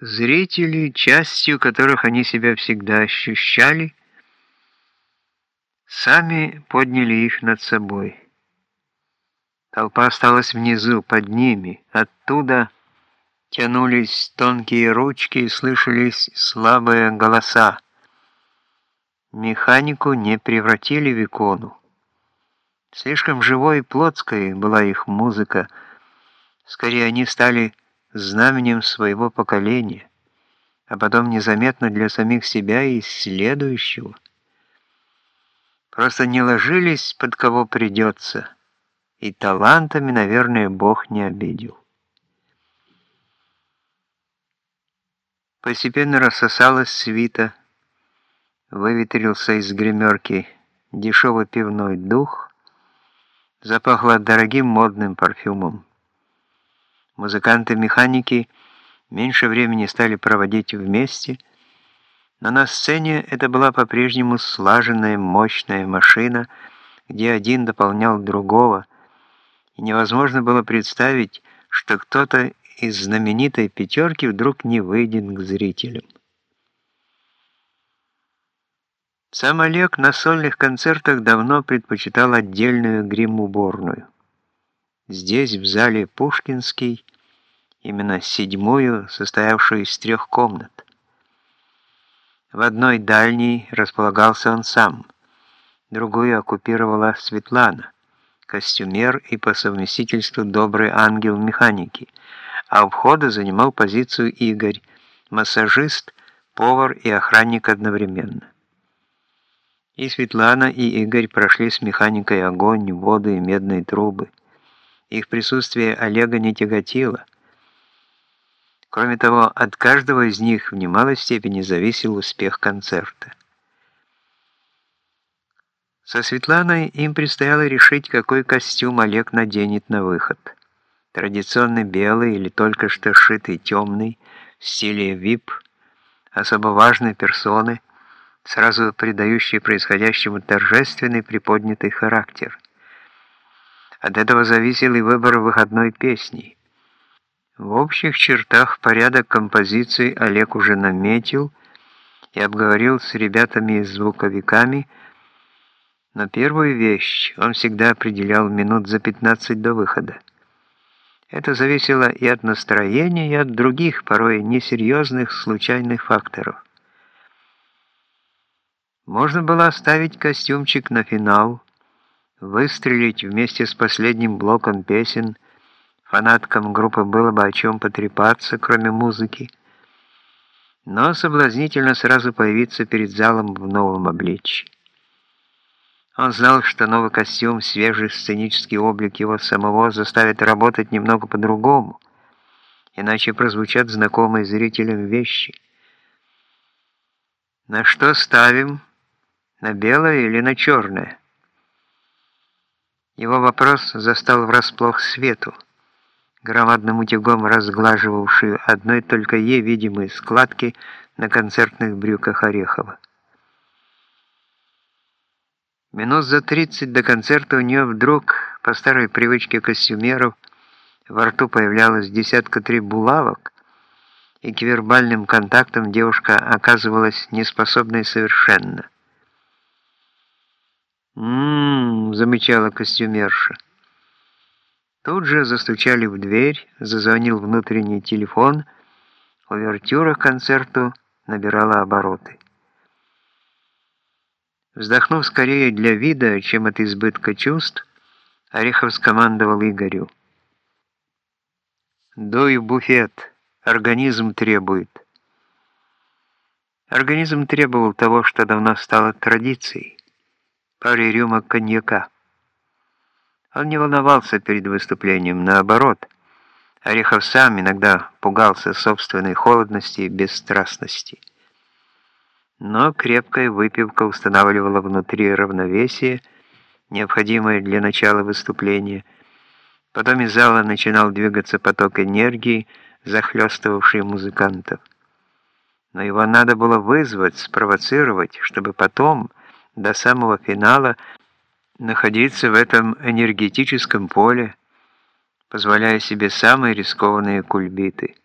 Зрители, частью которых они себя всегда ощущали, сами подняли их над собой. Толпа осталась внизу, под ними. Оттуда тянулись тонкие ручки и слышались слабые голоса. Механику не превратили в икону. Слишком живой и плотской была их музыка. Скорее, они стали знаменем своего поколения, а потом незаметно для самих себя и следующего. Просто не ложились под кого придется, и талантами, наверное, Бог не обидел. Постепенно рассосалась свита, выветрился из гримерки дешевый пивной дух, запахло дорогим модным парфюмом. Музыканты-механики меньше времени стали проводить вместе, но на сцене это была по-прежнему слаженная, мощная машина, где один дополнял другого, и невозможно было представить, что кто-то из знаменитой пятерки вдруг не выйдет к зрителям. Сам Олег на сольных концертах давно предпочитал отдельную грим-уборную. Здесь, в зале Пушкинский, именно седьмую, состоявшую из трех комнат. В одной дальней располагался он сам, другую оккупировала Светлана, костюмер и по совместительству добрый ангел механики, а у входа занимал позицию Игорь, массажист, повар и охранник одновременно. И Светлана, и Игорь прошли с механикой огонь, воду и медные трубы. Их присутствие Олега не тяготило. Кроме того, от каждого из них в немалой степени зависел успех концерта. Со Светланой им предстояло решить, какой костюм Олег наденет на выход. Традиционный белый или только что шитый темный, в стиле VIP, особо важной персоны, сразу придающий происходящему торжественный приподнятый характер – от этого зависел и выбор выходной песни. В общих чертах порядок композиции Олег уже наметил и обговорил с ребятами и звуковиками, но первую вещь он всегда определял минут за 15 до выхода. Это зависело и от настроения, и от других, порой несерьезных случайных факторов. Можно было оставить костюмчик на финал, Выстрелить вместе с последним блоком песен фанаткам группы было бы о чем потрепаться, кроме музыки, но соблазнительно сразу появиться перед залом в новом обличье. Он знал, что новый костюм, свежий сценический облик его самого заставит работать немного по-другому, иначе прозвучат знакомые зрителям вещи. На что ставим? На белое или на черное? Его вопрос застал врасплох свету, громадным утюгом разглаживавшую одной только ей видимые складки на концертных брюках Орехова. Минут за тридцать до концерта у нее вдруг, по старой привычке костюмеров, во рту появлялась десятка три булавок, и к вербальным контактам девушка оказывалась неспособной совершенно. «М-м-м», замечала костюмерша. Тут же застучали в дверь, зазвонил внутренний телефон, увертюра к концерту набирала обороты. Вздохнув скорее для вида, чем от избытка чувств, Орехов скомандовал Игорю. «Дуй буфет, организм требует». Организм требовал того, что давно стало традицией паре рюмок коньяка. Он не волновался перед выступлением, наоборот. Орехов сам иногда пугался собственной холодности и бесстрастности. Но крепкая выпивка устанавливала внутри равновесие, необходимое для начала выступления. Потом из зала начинал двигаться поток энергии, захлестывавший музыкантов. Но его надо было вызвать, спровоцировать, чтобы потом до самого финала находиться в этом энергетическом поле, позволяя себе самые рискованные кульбиты –